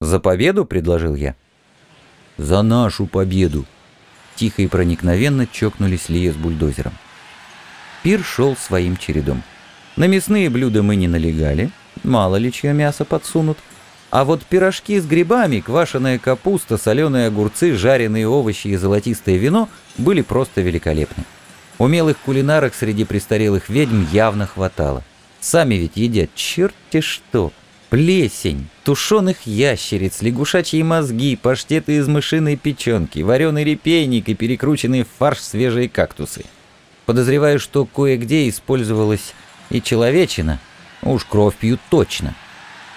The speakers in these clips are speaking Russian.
«За победу?» — предложил я. «За нашу победу!» Тихо и проникновенно чокнулись Лия с бульдозером. Пир шел своим чередом. На мясные блюда мы не налегали, мало ли чье мясо подсунут. А вот пирожки с грибами, квашеная капуста, соленые огурцы, жареные овощи и золотистое вино были просто великолепны. Умелых кулинарок среди престарелых ведьм явно хватало. Сами ведь едят черти что. Плесень, тушеных ящериц, лягушачьи мозги, паштеты из мышиной печенки, вареный репейник и перекрученный в фарш свежие кактусы. Подозреваю, что кое-где использовалась и человечина. Уж кровь пьют точно.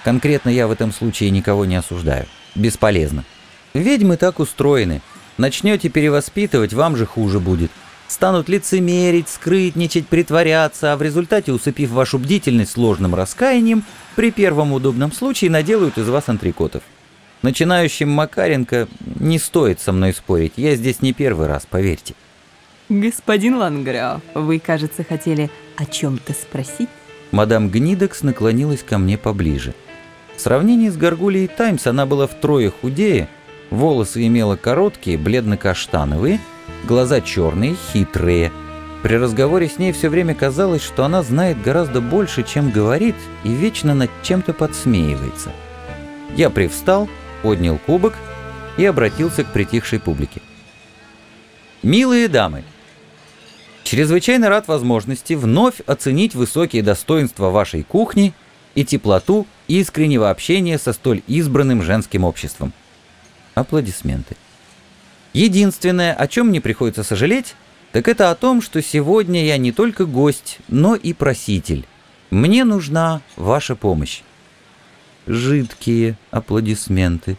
Конкретно я в этом случае никого не осуждаю. Бесполезно. Ведьмы так устроены. Начнете перевоспитывать, вам же хуже будет станут лицемерить, скрытничать, притворяться, а в результате, усыпив вашу бдительность сложным раскаянием, при первом удобном случае наделают из вас антрикотов. Начинающим Макаренко не стоит со мной спорить, я здесь не первый раз, поверьте. Господин Ланграф, вы, кажется, хотели о чем-то спросить? Мадам Гнидекс наклонилась ко мне поближе. В сравнении с Гаргулией Таймс она была втрое худее, волосы имела короткие, бледно-каштановые, глаза черные, хитрые. При разговоре с ней все время казалось, что она знает гораздо больше, чем говорит, и вечно над чем-то подсмеивается. Я привстал, поднял кубок и обратился к притихшей публике. «Милые дамы, чрезвычайно рад возможности вновь оценить высокие достоинства вашей кухни и теплоту искреннего общения со столь избранным женским обществом». Аплодисменты. Единственное, о чем мне приходится сожалеть, так это о том, что сегодня я не только гость, но и проситель. Мне нужна ваша помощь. Жидкие аплодисменты.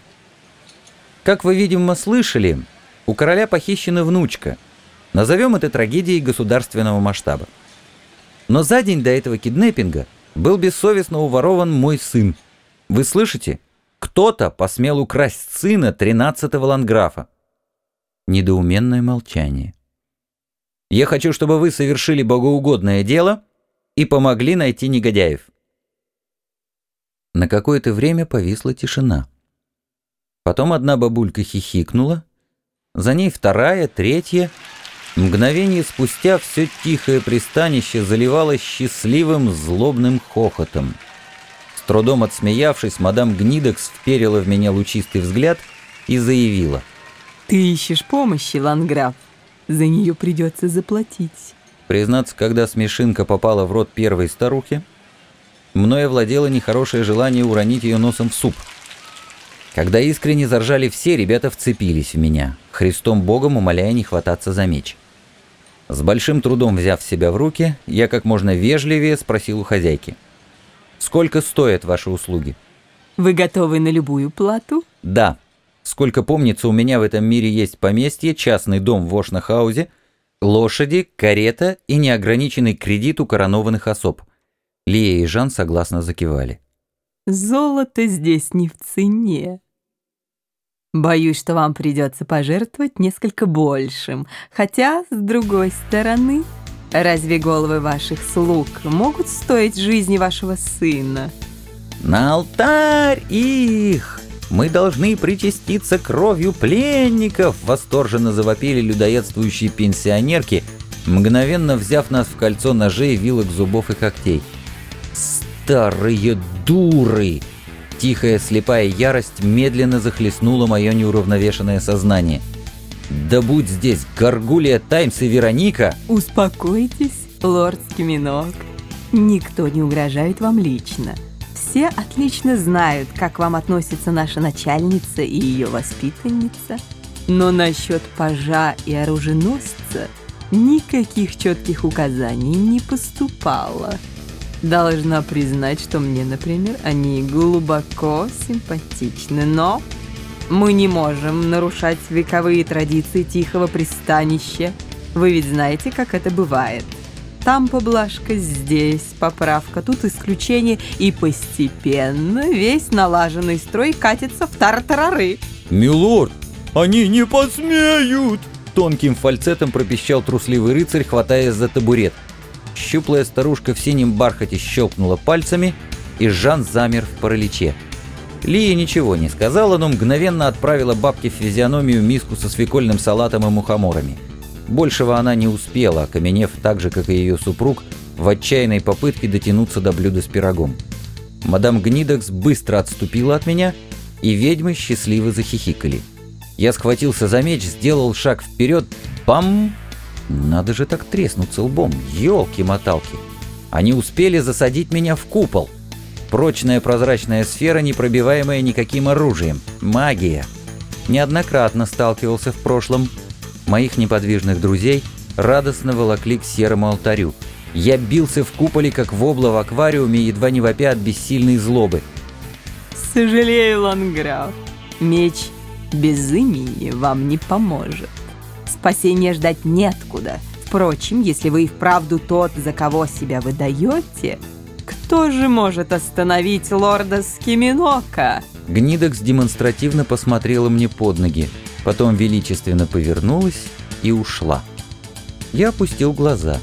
Как вы, видимо, слышали, у короля похищена внучка. Назовем это трагедией государственного масштаба. Но за день до этого киднеппинга был бессовестно уворован мой сын. Вы слышите? Кто-то посмел украсть сына 13-го ландграфа недоуменное молчание. «Я хочу, чтобы вы совершили богоугодное дело и помогли найти негодяев». На какое-то время повисла тишина. Потом одна бабулька хихикнула, за ней вторая, третья. Мгновение спустя все тихое пристанище заливалось счастливым злобным хохотом. С трудом отсмеявшись, мадам Гнидекс вперила в меня лучистый взгляд и заявила — ты ищешь помощи, Ланграф. За нее придется заплатить. Признаться, когда смешинка попала в рот первой старухи, мною овладело нехорошее желание уронить ее носом в суп. Когда искренне заржали все, ребята вцепились в меня, Христом Богом умоляя не хвататься за меч. С большим трудом взяв себя в руки, я как можно вежливее спросил у хозяйки. «Сколько стоят ваши услуги?» «Вы готовы на любую плату?» «Да», Сколько помнится, у меня в этом мире есть поместье, частный дом в Ошнахаузе, лошади, карета и неограниченный кредит у коронованных особ. Лия и Жан согласно закивали. «Золото здесь не в цене. Боюсь, что вам придется пожертвовать несколько большим. Хотя, с другой стороны, разве головы ваших слуг могут стоить жизни вашего сына?» «На алтарь их!» Мы должны причаститься кровью пленников!» — восторженно завопили людоедствующие пенсионерки, мгновенно взяв нас в кольцо ножей, вилок, зубов и когтей. «Старые дуры!» Тихая слепая ярость медленно захлестнула мое неуравновешенное сознание. «Да будь здесь Гаргулия Таймс и Вероника!» «Успокойтесь, лорд Скиминок. Никто не угрожает вам лично все отлично знают, как вам относится наша начальница и ее воспитанница. Но насчет пажа и оруженосца никаких четких указаний не поступало. Должна признать, что мне, например, они глубоко симпатичны, но мы не можем нарушать вековые традиции тихого пристанища. Вы ведь знаете, как это бывает. Там поблажка, здесь поправка, тут исключение, и постепенно весь налаженный строй катится в тартарары. «Милорд, они не посмеют!» Тонким фальцетом пропищал трусливый рыцарь, хватаясь за табурет. Щуплая старушка в синем бархате щелкнула пальцами, и Жан замер в параличе. Лия ничего не сказала, но мгновенно отправила бабке в физиономию миску со свекольным салатом и мухоморами. Большего она не успела, окаменев так же, как и ее супруг, в отчаянной попытке дотянуться до блюда с пирогом. Мадам Гнидекс быстро отступила от меня, и ведьмы счастливо захихикали. Я схватился за меч, сделал шаг вперед, бам! Надо же так треснуться лбом, елки-моталки. Они успели засадить меня в купол. Прочная прозрачная сфера, непробиваемая никаким оружием. Магия. Неоднократно сталкивался в прошлом. Моих неподвижных друзей радостно волокли к серому алтарю. Я бился в куполе, как вобла в аквариуме, едва не вопя от бессильной злобы. Сожалею, Ланграф. Меч без имени вам не поможет. Спасения ждать неоткуда. Впрочем, если вы и вправду тот, за кого себя выдаете, кто же может остановить лорда Скиминока? Гнидекс демонстративно посмотрела мне под ноги, потом величественно повернулась и ушла. Я опустил глаза.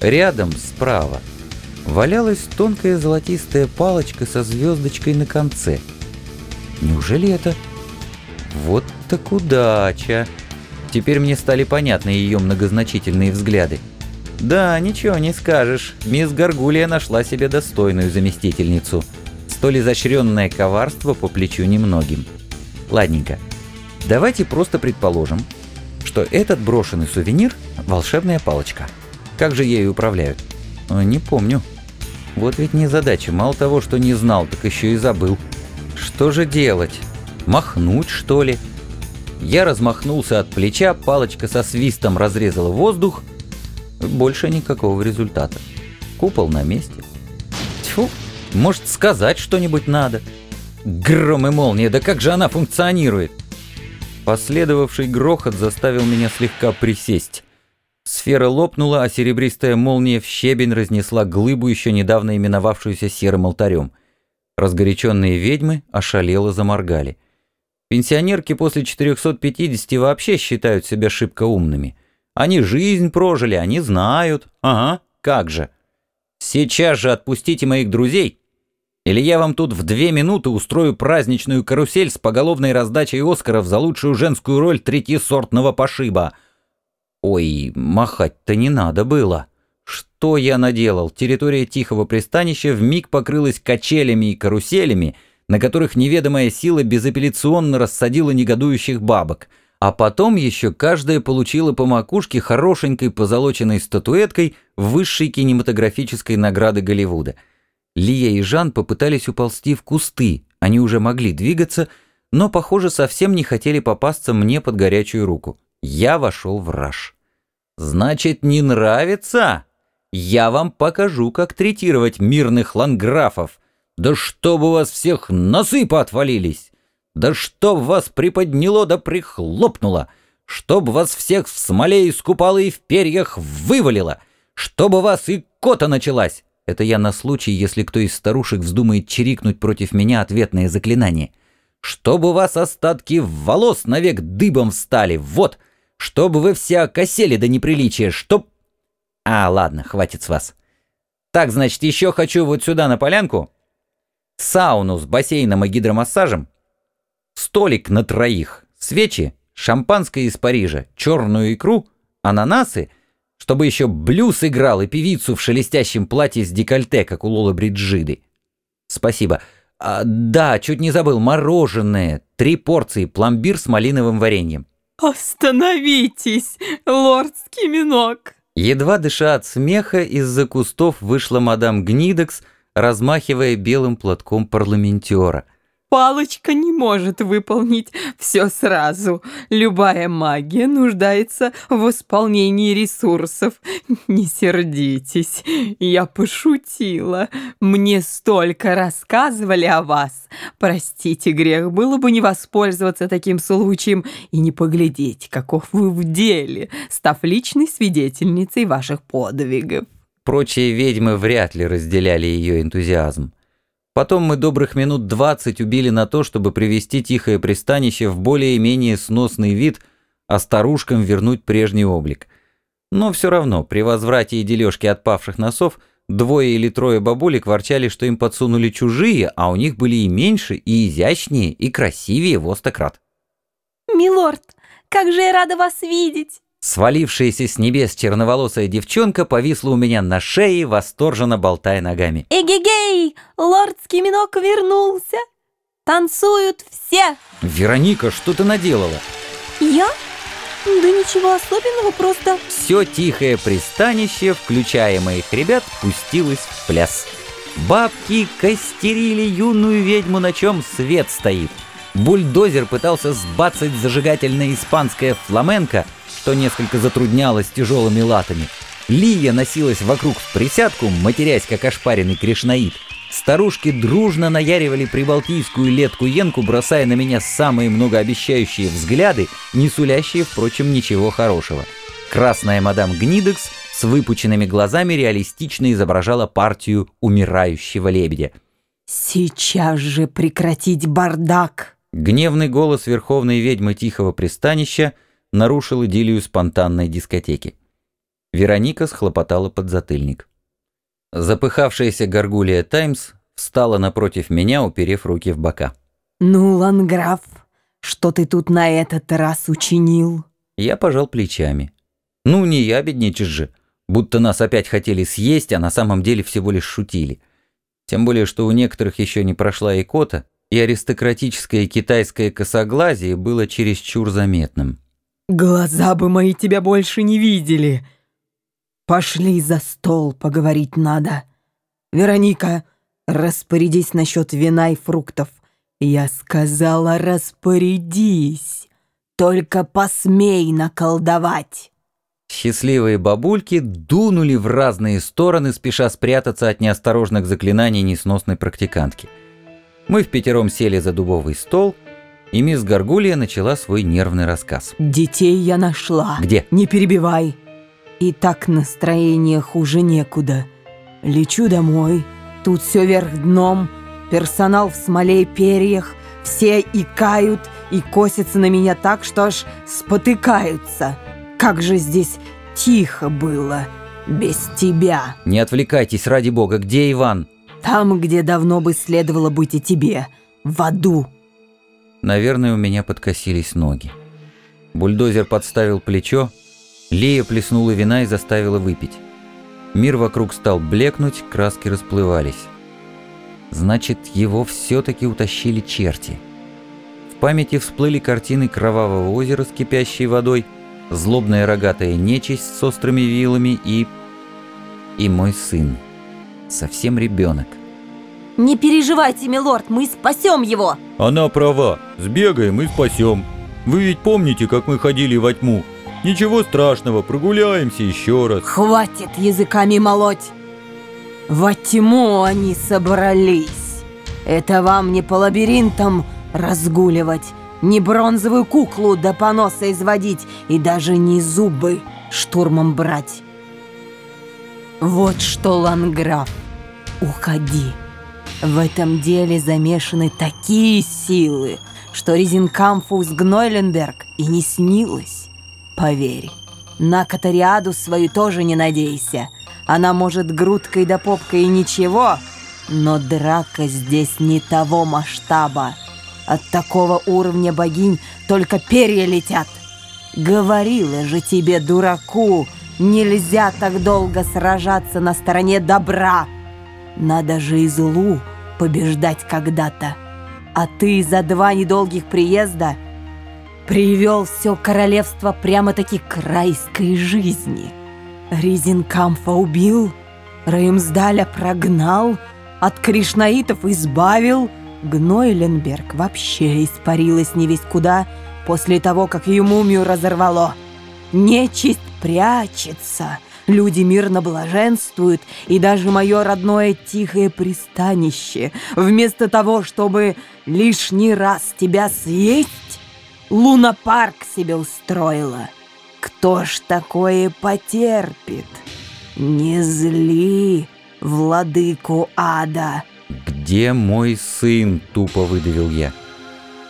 Рядом, справа, валялась тонкая золотистая палочка со звездочкой на конце. Неужели это... Вот так удача! Теперь мне стали понятны ее многозначительные взгляды. Да, ничего не скажешь, мисс Гаргулия нашла себе достойную заместительницу. Столь изощренное коварство по плечу немногим. Ладненько, давайте просто предположим, что этот брошенный сувенир — волшебная палочка. Как же ею управляют? Не помню. Вот ведь не задача, мало того, что не знал, так еще и забыл. Что же делать? Махнуть, что ли? Я размахнулся от плеча, палочка со свистом разрезала воздух. Больше никакого результата. Купол на месте. Тьфу, может сказать что-нибудь надо. Гром и молния, да как же она функционирует? Последовавший грохот заставил меня слегка присесть. Сфера лопнула, а серебристая молния в щебень разнесла глыбу, еще недавно именовавшуюся серым алтарем. Разгоряченные ведьмы ошалело заморгали. Пенсионерки после 450 вообще считают себя шибко умными. Они жизнь прожили, они знают. Ага, как же. Сейчас же отпустите моих друзей, или я вам тут в две минуты устрою праздничную карусель с поголовной раздачей Оскаров за лучшую женскую роль третьесортного пошиба. Ой, махать-то не надо было. Что я наделал? Территория тихого пристанища вмиг покрылась качелями и каруселями, на которых неведомая сила безапелляционно рассадила негодующих бабок, а потом еще каждая получила по макушке хорошенькой позолоченной статуэткой высшей кинематографической награды Голливуда. Лия и Жан попытались уползти в кусты, они уже могли двигаться, но, похоже, совсем не хотели попасться мне под горячую руку. Я вошел в раж. «Значит, не нравится? Я вам покажу, как третировать мирных ланграфов. Да чтоб у вас всех носы поотвалились! Да чтоб вас приподняло да прихлопнуло! Чтоб вас всех в смоле искупало и в перьях вывалило! Чтобы вас и кота началась!» Это я на случай, если кто из старушек вздумает чирикнуть против меня ответное заклинание. «Чтобы у вас остатки волос навек дыбом встали, вот!» Чтобы вы все окосели до неприличия, чтоб... А, ладно, хватит с вас. Так, значит, еще хочу вот сюда на полянку. Сауну с бассейном и гидромассажем. Столик на троих. Свечи, шампанское из Парижа, черную икру, ананасы, чтобы еще блюз играл и певицу в шелестящем платье с декольте, как у Лолы Бриджиды. Спасибо. А, да, чуть не забыл, мороженое. Три порции, пломбир с малиновым вареньем. «Остановитесь, лорд Скиминок!» Едва дыша от смеха, из-за кустов вышла мадам Гнидекс, размахивая белым платком парламентера. Палочка не может выполнить все сразу. Любая магия нуждается в исполнении ресурсов. Не сердитесь, я пошутила. Мне столько рассказывали о вас. Простите, грех было бы не воспользоваться таким случаем и не поглядеть, каков вы в деле, став личной свидетельницей ваших подвигов. Прочие ведьмы вряд ли разделяли ее энтузиазм. Потом мы добрых минут двадцать убили на то, чтобы привести тихое пристанище в более-менее сносный вид, а старушкам вернуть прежний облик. Но все равно, при возврате и дележке отпавших носов, двое или трое бабулек ворчали, что им подсунули чужие, а у них были и меньше, и изящнее, и красивее в остократ. «Милорд, как же я рада вас видеть!» Свалившаяся с небес черноволосая девчонка повисла у меня на шее, восторженно болтая ногами. «Эгегей! Лордский минок вернулся! Танцуют все!» «Вероника, что ты наделала?» «Я? Да ничего особенного, просто...» Все тихое пристанище, включая моих ребят, пустилось в пляс. Бабки костерили юную ведьму, на чем свет стоит. Бульдозер пытался сбацать зажигательное испанское фламенко — что несколько затруднялось тяжелыми латами. Лия носилась вокруг в присядку, матерясь как ошпаренный кришнаит. Старушки дружно наяривали прибалтийскую летку-енку, бросая на меня самые многообещающие взгляды, не сулящие, впрочем, ничего хорошего. Красная мадам Гнидекс с выпученными глазами реалистично изображала партию умирающего лебедя. «Сейчас же прекратить бардак!» Гневный голос верховной ведьмы Тихого пристанища нарушил идиллию спонтанной дискотеки. Вероника схлопотала под затыльник. Запыхавшаяся горгулия «Таймс» встала напротив меня, уперев руки в бока. «Ну, Ланграф, что ты тут на этот раз учинил?» Я пожал плечами. «Ну, не я бедничаешь же, будто нас опять хотели съесть, а на самом деле всего лишь шутили. Тем более, что у некоторых еще не прошла икота, и аристократическое китайское косоглазие было чересчур заметным». Глаза бы мои тебя больше не видели. Пошли за стол, поговорить надо. Вероника, распорядись насчет вина и фруктов. Я сказала, распорядись. Только посмей наколдовать. Счастливые бабульки дунули в разные стороны, спеша спрятаться от неосторожных заклинаний несносной практикантки. Мы в пятером сели за дубовый стол — и мисс Гаргулия начала свой нервный рассказ. «Детей я нашла. Где?» «Не перебивай. И так настроение хуже некуда. Лечу домой. Тут все вверх дном. Персонал в смоле и перьях. Все икают и косятся на меня так, что аж спотыкаются. Как же здесь тихо было без тебя. Не отвлекайтесь, ради бога. Где Иван? Там, где давно бы следовало быть и тебе. В аду. Наверное, у меня подкосились ноги. Бульдозер подставил плечо, Лия плеснула вина и заставила выпить. Мир вокруг стал блекнуть, краски расплывались. Значит, его все-таки утащили черти. В памяти всплыли картины кровавого озера с кипящей водой, злобная рогатая нечисть с острыми вилами и... и мой сын. Совсем ребенок. Не переживайте, милорд, мы спасем его. Она права. Сбегаем и спасем. Вы ведь помните, как мы ходили во тьму? Ничего страшного, прогуляемся еще раз. Хватит языками молоть. Во тьму они собрались. Это вам не по лабиринтам разгуливать, не бронзовую куклу до поноса изводить и даже не зубы штурмом брать. Вот что, Ланграф, уходи. В этом деле замешаны такие силы, что Резинкамфу с Гнойленберг и не снилось. Поверь, на Катариаду свою тоже не надейся. Она может грудкой да попкой и ничего, но драка здесь не того масштаба. От такого уровня богинь только перья летят. Говорила же тебе, дураку, нельзя так долго сражаться на стороне добра. Надо же и злу побеждать когда-то. А ты за два недолгих приезда привел все королевство прямо-таки к райской жизни. Ризенкамфа убил, Реймсдаля прогнал, от кришнаитов избавил, Гнойленберг вообще испарилась не весь куда после того, как ее мумию разорвало. Нечисть прячется — Люди мирно блаженствуют, и даже мое родное тихое пристанище, вместо того, чтобы лишний раз тебя съесть, лунопарк себе устроила. Кто ж такое потерпит? Не зли владыку ада. «Где мой сын?» — тупо выдавил я.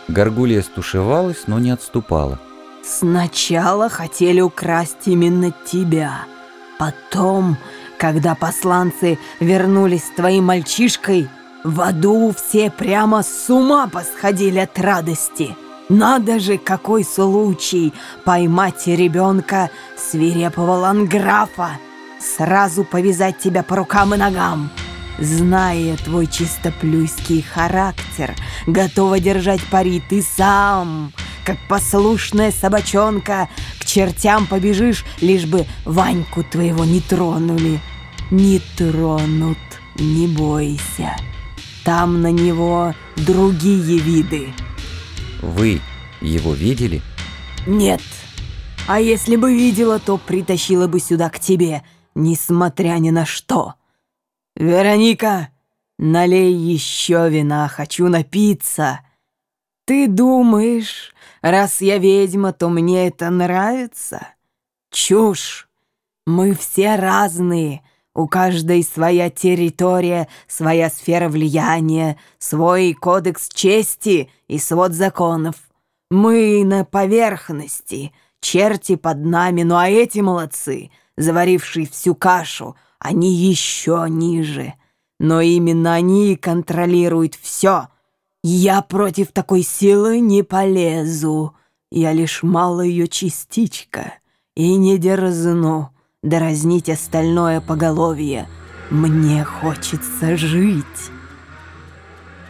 Горгулья стушевалась, но не отступала. «Сначала хотели украсть именно тебя». Потом, Когда посланцы вернулись с твоим мальчишкой, в аду все прямо с ума посходили от радости. Надо же, какой случай поймать ребенка свирепого ланграфа, сразу повязать тебя по рукам и ногам. Зная твой чистоплюйский характер, готова держать пари ты сам, как послушная собачонка, к чертям побежишь, лишь бы Ваньку твоего не тронули. Не тронут, не бойся. Там на него другие виды. Вы его видели? Нет. А если бы видела, то притащила бы сюда к тебе, несмотря ни на что. Вероника, налей еще вина, хочу напиться. Ты думаешь, раз я ведьма, то мне это нравится? Чушь. Мы все разные, у каждой своя территория, своя сфера влияния, свой кодекс чести и свод законов. Мы на поверхности, черти под нами, ну а эти молодцы, заварившие всю кашу, они еще ниже. Но именно они контролируют все. Я против такой силы не полезу. Я лишь малая ее частичка и не дерзну дразнить остальное поголовье. Мне хочется жить.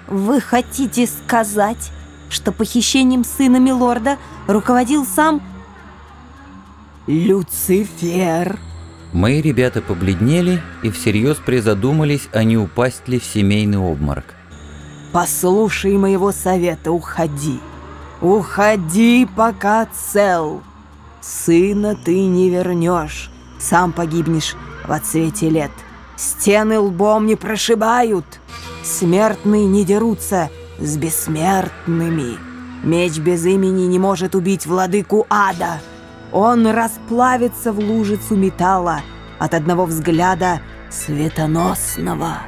Вы хотите сказать, что похищением сына Милорда руководил сам Люцифер? Мои ребята побледнели и всерьез призадумались, а не упасть ли в семейный обморок. Послушай моего совета, уходи. Уходи, пока цел. Сына ты не вернешь сам погибнешь в отсвете лет. Стены лбом не прошибают, смертные не дерутся с бессмертными. Меч без имени не может убить владыку ада. Он расплавится в лужицу металла от одного взгляда светоносного.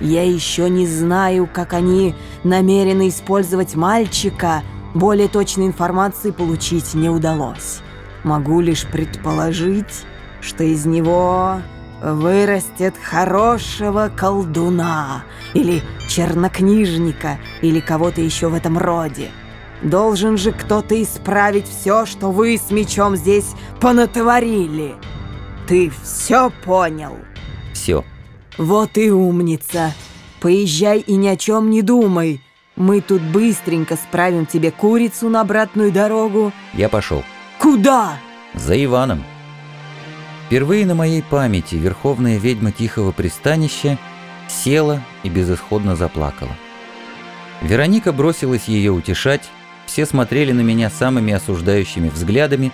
Я еще не знаю, как они намерены использовать мальчика, более точной информации получить не удалось. Могу лишь предположить, что из него вырастет хорошего колдуна или чернокнижника или кого-то еще в этом роде. Должен же кто-то исправить все, что вы с мечом здесь понатворили. Ты все понял? Вот и умница. Поезжай и ни о чем не думай. Мы тут быстренько справим тебе курицу на обратную дорогу. Я пошел. Куда? За Иваном. Впервые на моей памяти верховная ведьма Тихого пристанища села и безысходно заплакала. Вероника бросилась ее утешать, все смотрели на меня самыми осуждающими взглядами,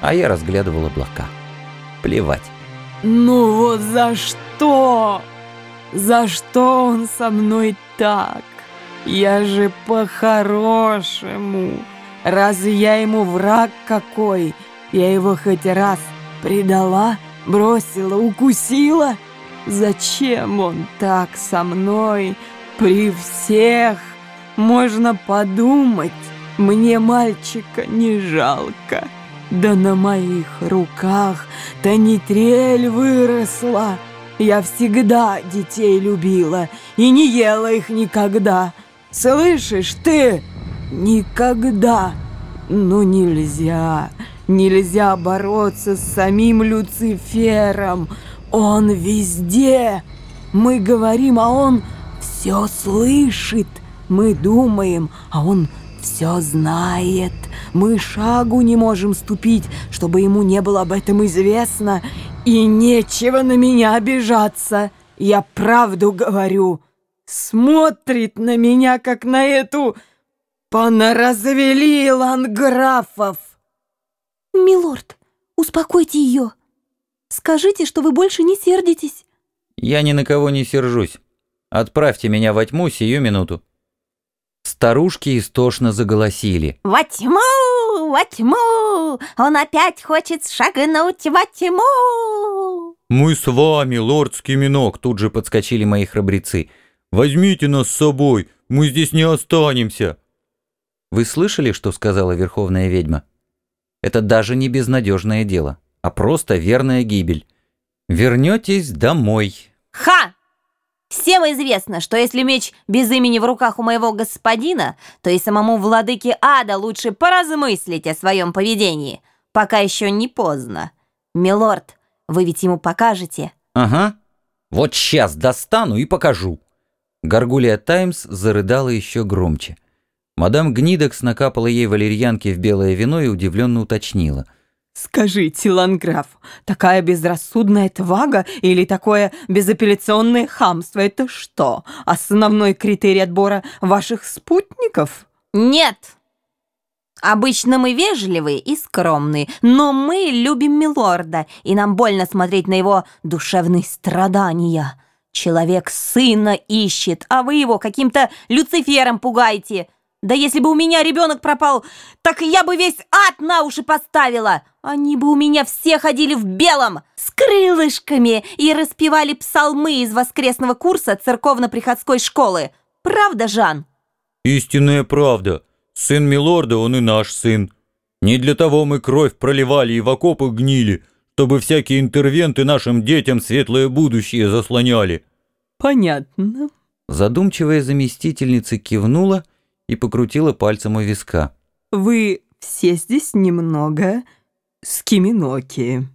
а я разглядывал облака. Плевать. «Ну вот за что? За что он со мной так? Я же по-хорошему. Разве я ему враг какой? Я его хоть раз Предала, бросила, укусила? Зачем он так со мной при всех? Можно подумать, мне мальчика не жалко. Да на моих руках танитрель выросла. Я всегда детей любила и не ела их никогда. Слышишь ты? Никогда. Ну нельзя. Нельзя бороться с самим Люцифером. Он везде. Мы говорим, а он все слышит. Мы думаем, а он все знает. Мы шагу не можем ступить, чтобы ему не было об этом известно. И нечего на меня обижаться. Я правду говорю. Смотрит на меня, как на эту... Понаразвели ланграфов. «Милорд, успокойте ее. Скажите, что вы больше не сердитесь». «Я ни на кого не сержусь. Отправьте меня во тьму сию минуту». Старушки истошно заголосили. «Во тьму! Во тьму! Он опять хочет шагнуть во тьму!» «Мы с вами, лорд Скиминок!» Тут же подскочили мои храбрецы. «Возьмите нас с собой, мы здесь не останемся!» Вы слышали, что сказала Верховная Ведьма? Это даже не безнадежное дело, а просто верная гибель. Вернетесь домой. Ха! Всем известно, что если меч без имени в руках у моего господина, то и самому владыке ада лучше поразмыслить о своем поведении, пока еще не поздно. Милорд, вы ведь ему покажете? Ага. Вот сейчас достану и покажу. Гаргулия Таймс зарыдала еще громче. Мадам Гнидекс накапала ей валерьянки в белое вино и удивленно уточнила. Скажите, Ланграф, такая безрассудная твага или такое безапелляционное хамство – это что, основной критерий отбора ваших спутников? Нет! Обычно мы вежливые и скромные, но мы любим милорда, и нам больно смотреть на его душевные страдания. Человек сына ищет, а вы его каким-то Люцифером пугаете. Да если бы у меня ребенок пропал, так я бы весь ад на уши поставила. Они бы у меня все ходили в белом, с крылышками и распевали псалмы из воскресного курса церковно-приходской школы. Правда, Жан? Истинная правда. Сын Милорда, он и наш сын. Не для того мы кровь проливали и в окопах гнили, чтобы всякие интервенты нашим детям светлое будущее заслоняли. Понятно. Задумчивая заместительница кивнула и покрутила пальцем у виска. Вы все здесь немного скиминоки.